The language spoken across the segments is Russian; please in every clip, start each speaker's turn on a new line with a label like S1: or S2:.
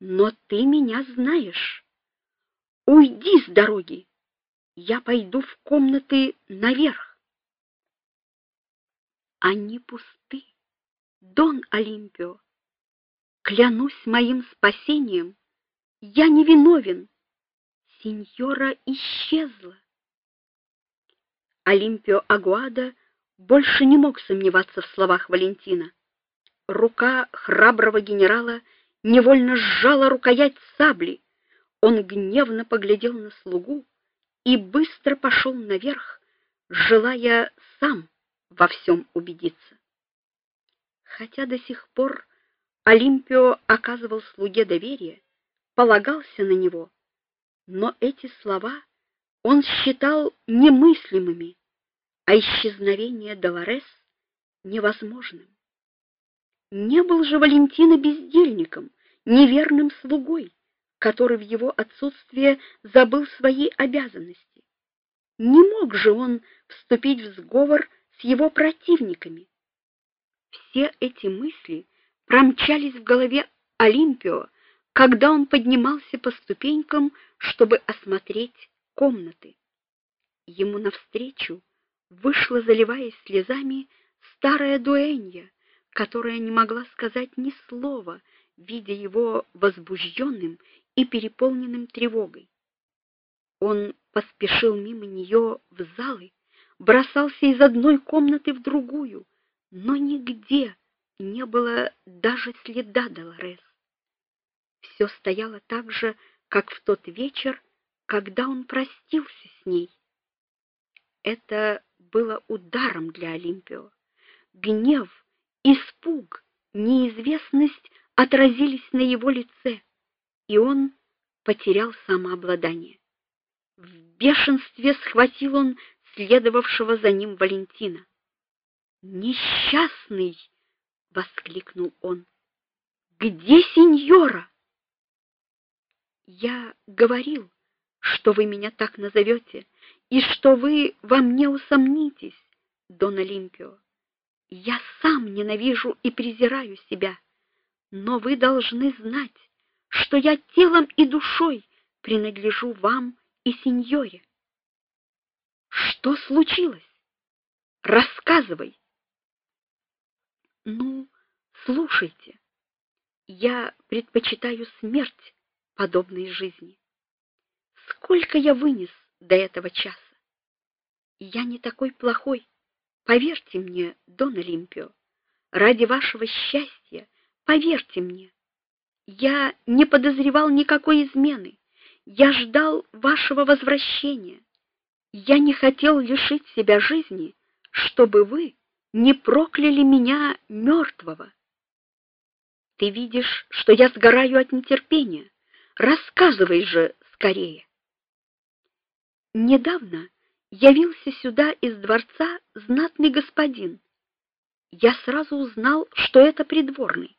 S1: Но ты меня знаешь. Уйди с дороги. Я пойду в комнаты наверх. Они пусты. Дон Олимпио, клянусь моим спасением, я не виновен. Синьора исчезла. Олимпио Агуада больше не мог сомневаться в словах Валентина. Рука храброго генерала невольно сжала рукоять сабли. Он гневно поглядел на слугу и быстро пошел наверх, желая сам во всем убедиться. Хотя до сих пор Олимпио оказывал слуге доверие, полагался на него, но эти слова он считал немыслимыми, а исчезновение Долорес невозможным. Не был же Валентина бездельником, неверным слугой, который в его отсутствие забыл свои обязанности. Не мог же он вступить в сговор с его противниками. Все эти мысли промчались в голове Олимпио, когда он поднимался по ступенькам, чтобы осмотреть комнаты. Ему навстречу вышла, заливаясь слезами, старая дуэнья, которая не могла сказать ни слова, видя его возбужденным и переполненным тревогой. Он поспешил мимо нее в залы, бросался из одной комнаты в другую, но нигде не было даже следа Долорес. Все стояло так же, как в тот вечер, когда он простился с ней. Это было ударом для Олимпио. Гнев, испуг, неизвестность отразились на его лице, и он потерял самообладание. В бешенстве схватил он следовавшего за ним Валентина. "Несчастный!" воскликнул он. "Где сеньора?" "Я говорил, что вы меня так назовете и что вы во мне усомнитесь, Дон Олимпио. Я сам ненавижу и презираю себя, но вы должны знать, что я телом и душой принадлежу вам и сеньоре. Что случилось? Рассказывай. Ну, слушайте. Я предпочитаю смерть подобной жизни. Сколько я вынес до этого часа? Я не такой плохой. Поверьте мне, Дон Олимпио, ради вашего счастья, поверьте мне. Я не подозревал никакой измены. Я ждал вашего возвращения. Я не хотел лишить себя жизни, чтобы вы не прокляли меня мертвого. Ты видишь, что я сгораю от нетерпения. Рассказывай же скорее. Недавно явился сюда из дворца знатный господин. Я сразу узнал, что это придворный.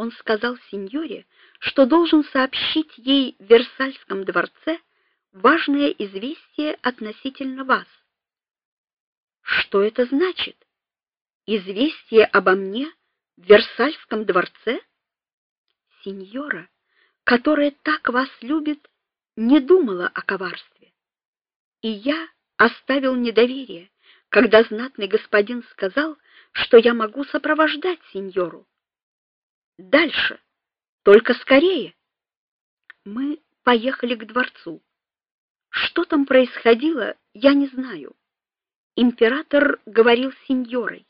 S1: Он сказал сеньоре, что должен сообщить ей в Версальском дворце важное известие относительно вас. Что это значит? Известие обо мне в Версальском дворце? Сеньора, которая так вас любит, не думала о коварстве. И я оставил недоверие, когда знатный господин сказал, что я могу сопровождать сеньору. Дальше, только скорее. Мы поехали к дворцу. Что там происходило, я не знаю. Император говорил с сеньорой.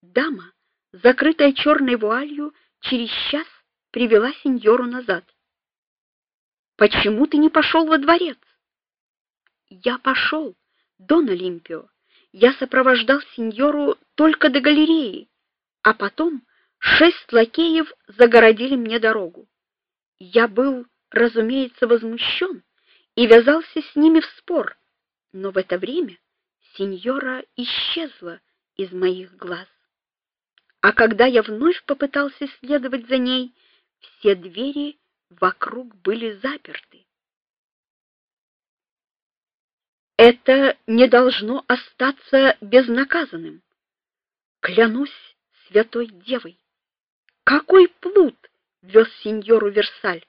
S1: Дама, закрытая черной вуалью, через час привела сеньору назад. Почему ты не пошел во дворец? Я пошел, Дон Олимпио. Я сопровождал сеньору только до галереи, а потом шесть лакеев загородили мне дорогу. Я был, разумеется, возмущен и ввязался с ними в спор, но в это время сеньора исчезла из моих глаз. А когда я вновь попытался следовать за ней, все двери вокруг были заперты. Это не должно остаться безнаказанным. Клянусь святой девой, какой плут вез сеньору Версаль.